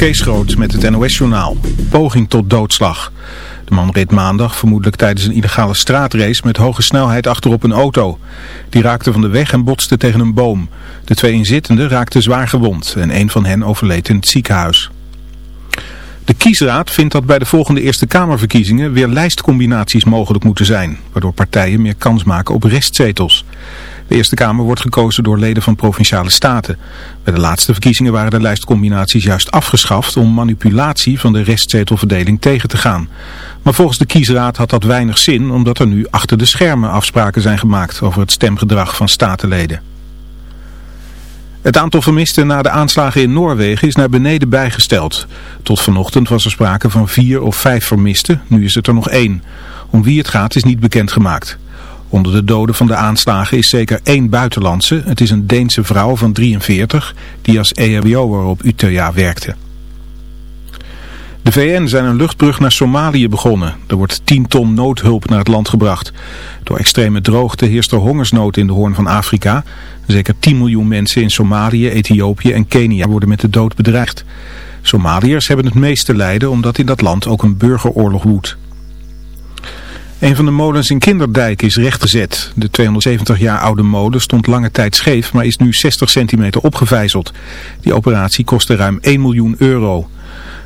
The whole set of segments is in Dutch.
Kees Groot met het NOS-journaal. Poging tot doodslag. De man reed maandag vermoedelijk tijdens een illegale straatrace met hoge snelheid achterop een auto. Die raakte van de weg en botste tegen een boom. De twee inzittenden raakten zwaar gewond en een van hen overleed in het ziekenhuis. De kiesraad vindt dat bij de volgende Eerste Kamerverkiezingen weer lijstcombinaties mogelijk moeten zijn, waardoor partijen meer kans maken op restzetels. De Eerste Kamer wordt gekozen door leden van provinciale staten. Bij de laatste verkiezingen waren de lijstcombinaties juist afgeschaft om manipulatie van de restzetelverdeling tegen te gaan. Maar volgens de kiesraad had dat weinig zin omdat er nu achter de schermen afspraken zijn gemaakt over het stemgedrag van statenleden. Het aantal vermisten na de aanslagen in Noorwegen is naar beneden bijgesteld. Tot vanochtend was er sprake van vier of vijf vermisten, nu is het er nog één. Om wie het gaat is niet bekendgemaakt. Onder de doden van de aanslagen is zeker één buitenlandse. Het is een Deense vrouw van 43 die als EHBO'er op Utøya werkte. De VN zijn een luchtbrug naar Somalië begonnen. Er wordt 10 ton noodhulp naar het land gebracht. Door extreme droogte heerst er hongersnood in de Hoorn van Afrika. Zeker 10 miljoen mensen in Somalië, Ethiopië en Kenia worden met de dood bedreigd. Somaliërs hebben het meeste lijden omdat in dat land ook een burgeroorlog woedt. Een van de molens in Kinderdijk is rechtgezet. De 270 jaar oude molen stond lange tijd scheef, maar is nu 60 centimeter opgevijzeld. Die operatie kostte ruim 1 miljoen euro.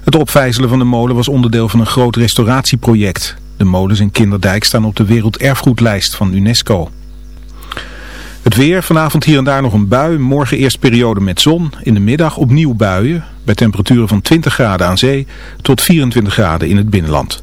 Het opvijzelen van de molen was onderdeel van een groot restauratieproject. De molens in Kinderdijk staan op de werelderfgoedlijst van UNESCO. Het weer, vanavond hier en daar nog een bui, morgen eerst periode met zon, in de middag opnieuw buien, bij temperaturen van 20 graden aan zee tot 24 graden in het binnenland.